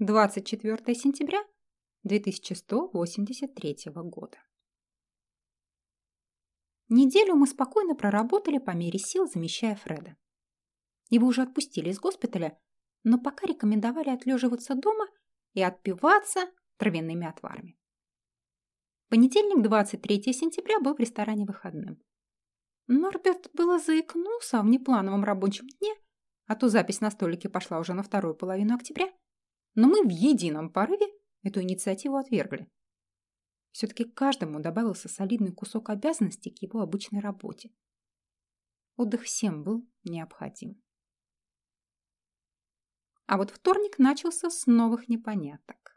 24 сентября 2183 года. Неделю мы спокойно проработали по мере сил, замещая Фреда. Его уже отпустили из госпиталя, но пока рекомендовали отлеживаться дома и отпиваться травяными отварами. Понедельник, 23 сентября, был в ресторане выходным. Норберт было заикнулся о внеплановом рабочем дне, а то запись на столике пошла уже на вторую половину октября, но мы в едином порыве эту инициативу отвергли. Все-таки каждому добавился солидный кусок обязанностей к его обычной работе. Отдых всем был необходим. А вот вторник начался с новых непоняток.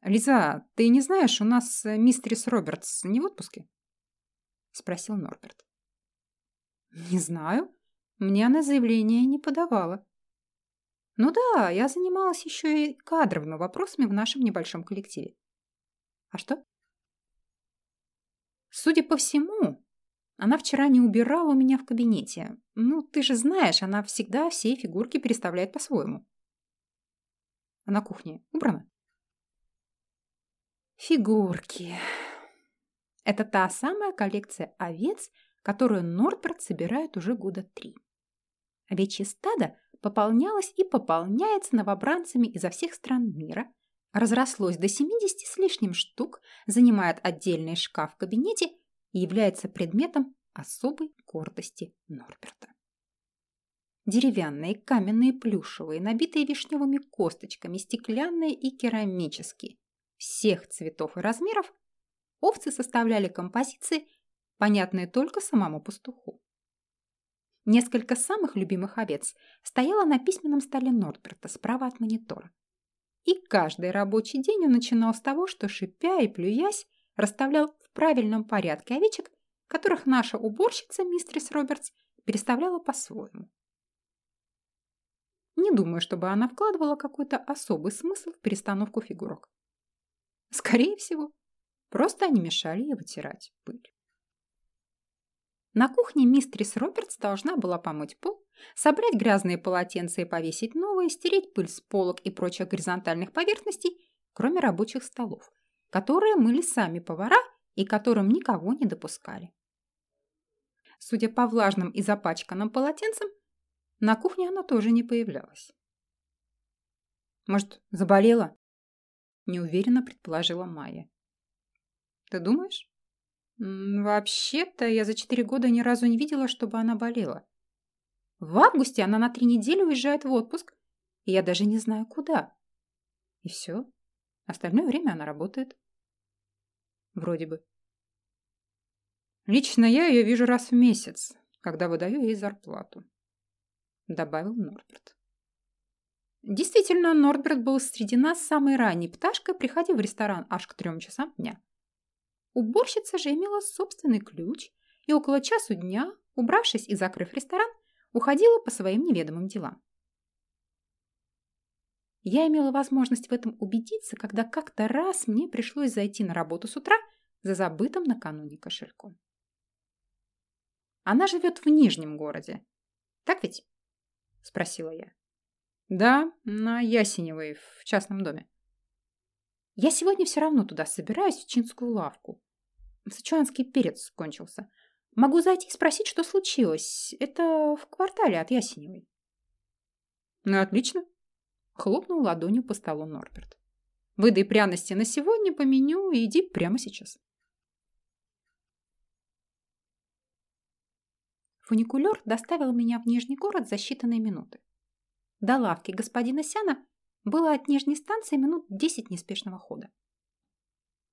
«Лиза, ты не знаешь, у нас э, мистерис Робертс не в отпуске?» — спросил Норберт. «Не знаю. Мне она заявление не подавала. Ну да, я занималась еще и кадровыми вопросами в нашем небольшом коллективе. А что? Судя по всему, она вчера не убирала у меня в кабинете. Ну, ты же знаешь, она всегда все фигурки переставляет по-своему. А на кухне убрано? Фигурки. Это та самая коллекция овец, которую Нордберт собирает уже года три. Овечье стадо пополнялось и пополняется новобранцами изо всех стран мира, разрослось до 70 с лишним штук, занимает отдельный шкаф в кабинете и является предметом особой гордости Норберта. Деревянные, каменные, плюшевые, набитые вишневыми косточками, стеклянные и керамические, всех цветов и размеров, овцы составляли композиции, понятные только самому пастуху. Несколько самых любимых овец стояло на письменном столе Нордберта справа от монитора. И каждый рабочий день он начинал с того, что, шипя и плюясь, расставлял в правильном порядке овечек, которых наша уборщица, мистерис Робертс, переставляла по-своему. Не думаю, чтобы она вкладывала какой-то особый смысл в перестановку фигурок. Скорее всего, просто они мешали ей вытирать пыль. На кухне мистерис Робертс должна была помыть пол, собрать грязные полотенца и повесить новые, стереть пыль с полок и прочих горизонтальных поверхностей, кроме рабочих столов, которые мыли сами повара и которым никого не допускали. Судя по влажным и запачканным полотенцам, на кухне она тоже не появлялась. «Может, заболела?» – неуверенно предположила Майя. «Ты думаешь?» Вообще-то я за четыре года ни разу не видела, чтобы она болела. В августе она на три недели уезжает в отпуск, и я даже не знаю куда. И все. Остальное время она работает. Вроде бы. Лично я ее вижу раз в месяц, когда выдаю ей зарплату. Добавил Норберт. Действительно, Норберт был среди нас самой ранней пташкой, приходя в ресторан аж к трем часам дня. Уборщица же имела собственный ключ и около часу дня, убравшись и закрыв ресторан, уходила по своим неведомым делам. Я имела возможность в этом убедиться, когда как-то раз мне пришлось зайти на работу с утра за забытым накануне кошельком. Она живет в Нижнем городе. Так ведь? Спросила я. Да, на Ясеневой, в частном доме. Я сегодня все равно туда собираюсь, в чинскую лавку. Сычуанский перец кончился. Могу зайти и спросить, что случилось. Это в квартале от Ясеневой. Ну, отлично. Хлопнул ладонью по столу Норберт. Выдай пряности на сегодня по меню и иди прямо сейчас. Фуникулер доставил меня в Нижний город за считанные минуты. До лавки господина Сяна было от Нижней станции минут десять неспешного хода.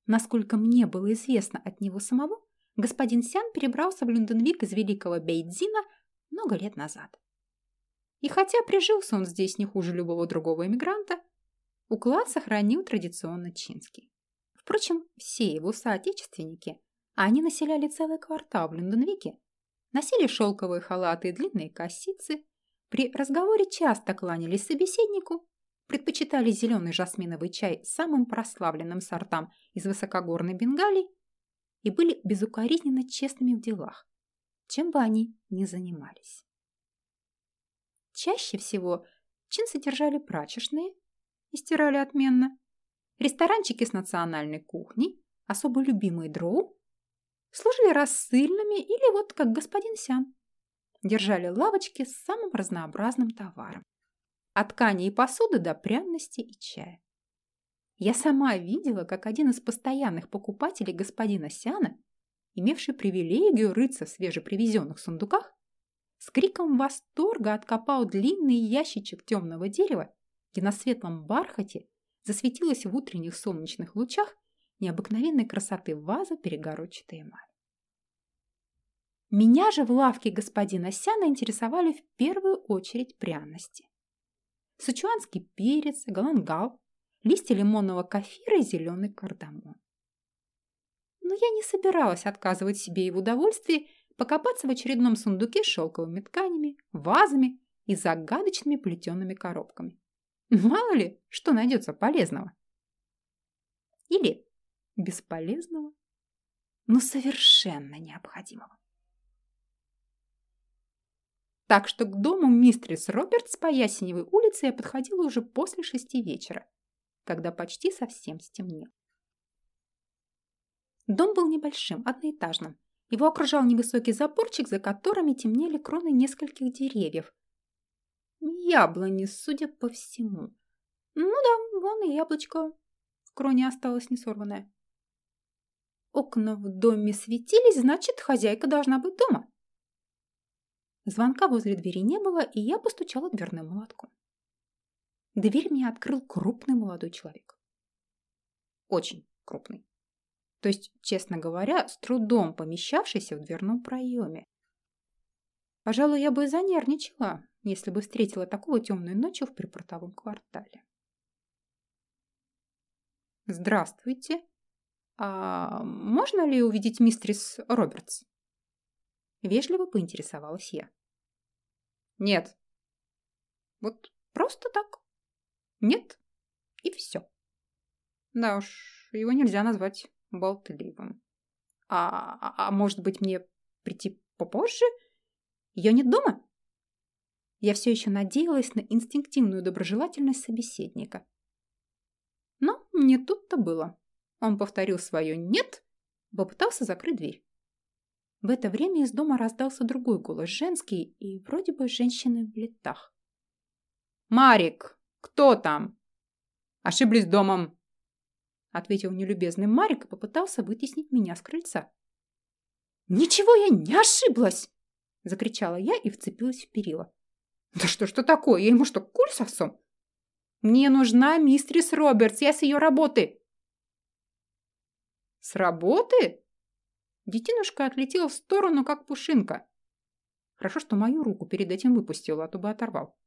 Насколько мне было известно от него самого, господин Сян перебрался в Люнденвик из великого Бейдзина много лет назад. И хотя прижился он здесь не хуже любого другого эмигранта, уклад сохранил традиционно чинский. Впрочем, все его соотечественники, а они населяли целый квартал в Люнденвике, носили шелковые халаты и длинные косицы, при разговоре часто кланялись собеседнику предпочитали зеленый жасминовый чай самым прославленным сортам из высокогорной Бенгалии и были безукоризненно честными в делах, чем бы они ни занимались. Чаще всего Чин содержали прачечные и стирали отменно, ресторанчики с национальной кухней, особо любимые дроу, служили рассыльными или вот как господин Сян. Держали лавочки с самым разнообразным товаром. От ткани и посуды до пряности и чая. Я сама видела, как один из постоянных покупателей господина Сяна, имевший привилегию рыться в свежепривезенных сундуках, с криком восторга откопал длинный ящичек темного дерева, где на светлом бархате засветилась в утренних солнечных лучах необыкновенной красоты ваза перегородчатой эмали. Меня же в лавке господина Сяна интересовали в первую очередь пряности. Сычуанский перец, галангал, листья лимонного кафира и зеленый кардамон. Но я не собиралась отказывать себе и в удовольствии покопаться в очередном сундуке с шелковыми тканями, вазами и загадочными плетеными коробками. Мало ли, что найдется полезного. Или бесполезного, но совершенно необходимого. Так что к дому мистерис Робертс по Ясеневой улице я подходила уже после шести вечера, когда почти совсем стемнело. Дом был небольшим, одноэтажным. Его окружал невысокий заборчик, за которыми темнели кроны нескольких деревьев. Яблони, судя по всему. Ну да, вон и яблочко. В кроне осталось несорванное. Окна в доме светились, значит, хозяйка должна быть дома. Звонка возле двери не было, и я постучала дверным молотком. Дверь мне открыл крупный молодой человек. Очень крупный. То есть, честно говоря, с трудом помещавшийся в дверном проеме. Пожалуй, я бы занервничала, если бы встретила такого темной ночью в припортовом квартале. «Здравствуйте. А можно ли увидеть мистерис Робертс?» Вежливо поинтересовалась я. «Нет». «Вот просто так?» «Нет». И все. Да уж, его нельзя назвать болтливым. А, а, а может быть мне прийти попозже? Ее нет дома? Я все еще надеялась на инстинктивную доброжелательность собеседника. Но не тут-то было. Он повторил свое «нет», попытался закрыть дверь. В это время из дома раздался другой голос, женский и вроде бы женщины в летах. «Марик, кто там?» «Ошиблись домом», — ответил нелюбезный Марик и попытался вытеснить меня с крыльца. «Ничего я не ошиблась!» — закричала я и вцепилась в перила. «Да что, что такое? Я ему что, куль с овсом? Мне нужна мистрис Робертс, я с ее работы. С работы? Детинушка отлетела в сторону, как пушинка. Хорошо, что мою руку перед этим выпустила, а то бы оторвал.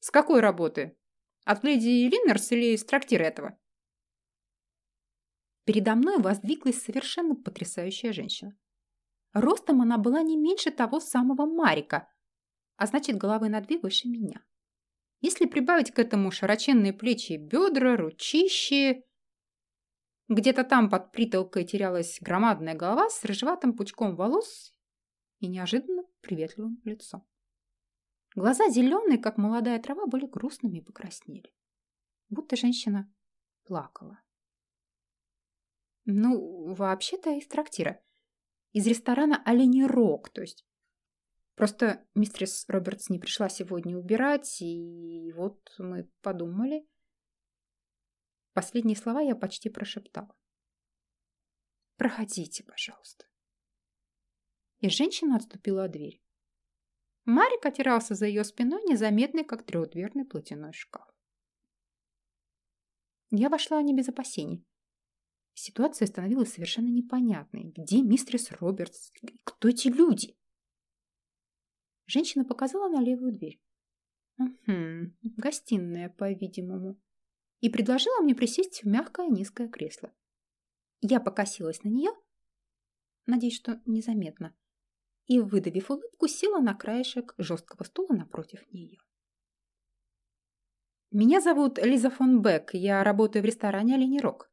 С какой работы? От леди Линнерс или из трактира этого? Передо мной воздвиглась совершенно потрясающая женщина. Ростом она была не меньше того самого Марика, а значит, головы на две выше меня. Если прибавить к этому широченные плечи и бедра, ручищи... Где-то там под притолкой терялась громадная голова с рыжеватым пучком волос и неожиданно приветливым лицом. Глаза зеленые, как молодая трава, были грустными и покраснели. Будто женщина плакала. Ну, вообще-то из трактира. Из ресторана «Оленей Рог», то есть Просто мистерис Робертс не пришла сегодня убирать, и вот мы подумали. Последние слова я почти прошептала. «Проходите, пожалуйста». И женщина отступила от двери. Марик отирался за ее спиной, незаметный, как трехдверный платяной шкаф. Я вошла не без опасений. Ситуация становилась совершенно непонятной. Где мистерис Робертс? Кто эти люди? Женщина показала на левую дверь. Угу, гостиная, по-видимому. И предложила мне присесть в мягкое низкое кресло. Я покосилась на нее, надеюсь, что незаметно, и, выдавив улыбку, села на краешек жесткого стула напротив нее. «Меня зовут Лиза фон Бек, я работаю в ресторане «Оленей Рог».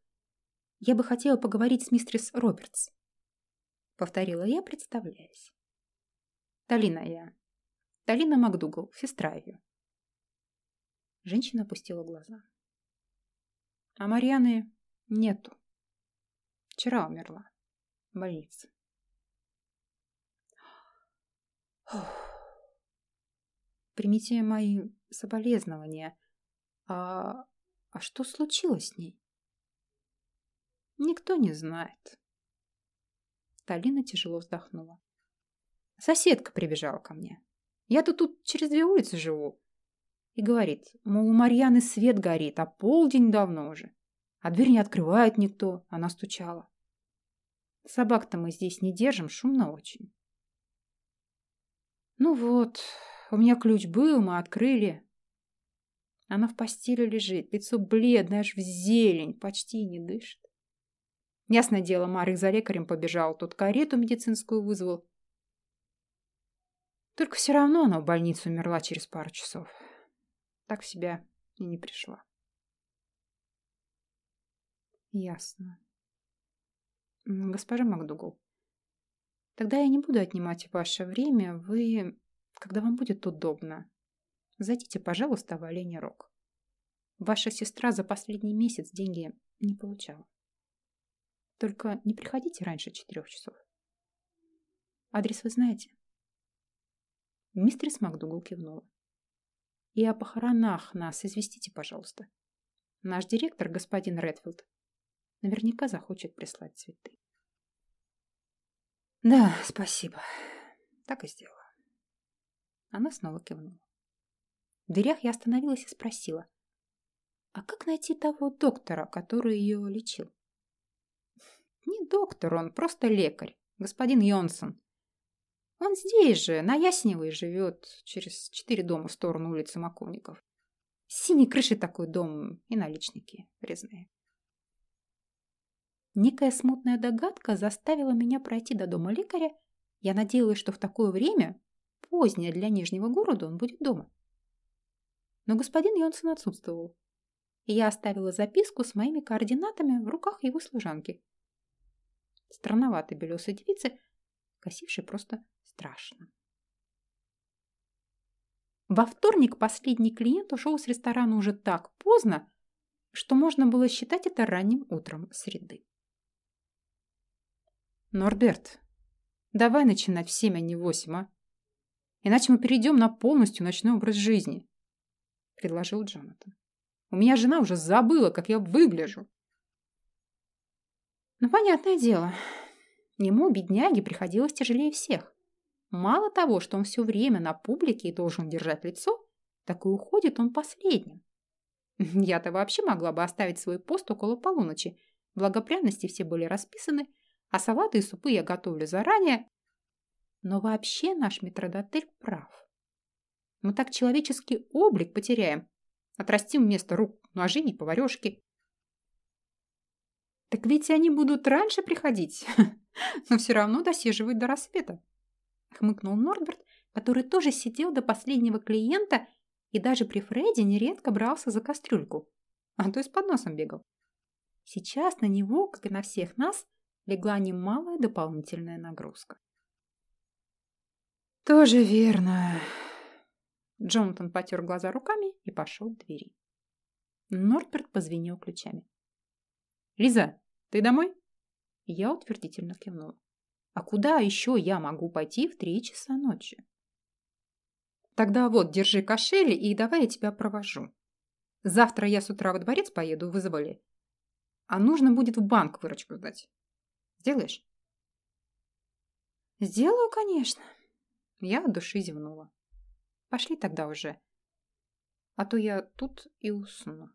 Я бы хотела поговорить с мистерис Робертс», — повторила я, представляясь. «Талина я. Талина МакДугал, сестра ее. Женщина опустила глаза. А Марьяны нету. Вчера умерла. В больнице. Примите мои соболезнования. А, а что случилось с ней? Никто не знает. Талина тяжело вздохнула. Соседка прибежала ко мне. Я-то тут через две улицы живу. И говорит, мол, у Марьяны свет горит, а полдень давно уже. А дверь не открывает никто, она стучала. Собак-то мы здесь не держим, шумно очень. Ну вот, у меня ключ был, мы открыли. Она в постели лежит, лицо бледное, аж в зелень, почти не дышит. Ясное дело, Марик за лекарем побежал, тут карету медицинскую вызвал. Только все равно она в больницу умерла через пару часов. Так в себя и не пришла. Ясно. Госпожа Макдугал, тогда я не буду отнимать ваше время. Вы, когда вам будет удобно, зайдите, пожалуйста, в Оленя Рог. Ваша сестра за последний месяц деньги не получала. Только не приходите раньше четырех часов. Адрес вы знаете? Мистерис Макдугал кивнула. И о похоронах нас известите, пожалуйста. Наш директор, господин Редфилд, Наверняка захочет прислать цветы. Да, спасибо. Так и сделала. Она снова кивнула. В дверях я остановилась и спросила. А как найти того доктора, который ее лечил? Не доктор он, просто лекарь. Господин Йонсон. Он здесь же, на Ясневой живет, через четыре дома в сторону улицы Маковников. С синей крышей такой дом и наличники резные. Некая смутная догадка заставила меня пройти до дома лекаря. Я надеялась, что в такое время, позднее для Нижнего города, он будет дома. Но господин Йонсон отсутствовал. И я оставила записку с моими координатами в руках его служанки. Странноватой белесой девицы, косившей просто страшно. Во вторник последний клиент ушел с ресторана уже так поздно, что можно было считать это ранним утром среды. Норберт, давай начинать в семь, а не в восемь, а? Иначе мы перейдем на полностью ночной образ жизни, предложил Джонатан. У меня жена уже забыла, как я выгляжу. Ну, понятное дело. Ему, бедняге, приходилось тяжелее всех. Мало того, что он все время на публике и должен держать лицо, так и уходит он последним. Я-то вообще могла бы оставить свой пост около полуночи. Благо пряности все были расписаны, а салаты и супы я готовлю заранее. Но вообще наш метродотель прав. Мы так человеческий облик потеряем. Отрастим вместо рук ножи и поварешки. Так ведь они будут раньше приходить, но все равно досиживают до рассвета. Хмыкнул Норберт, который тоже сидел до последнего клиента и даже при Фредди нередко брался за кастрюльку, а то и с подносом бегал. Сейчас на него, как и на всех нас, легла немалая дополнительная нагрузка. «Тоже верно». Джонатан потер глаза руками и пошел к двери. Нортберт позвенел ключами. «Лиза, ты домой?» Я утвердительно кивнула. «А куда еще я могу пойти в три часа ночи?» «Тогда вот, держи кошели и давай я тебя провожу. Завтра я с утра во дворец поеду, вызвали. А нужно будет в банк выручку сдать. Сделаешь? Сделаю, конечно. Я от души зевнула. Пошли тогда уже. А то я тут и усну.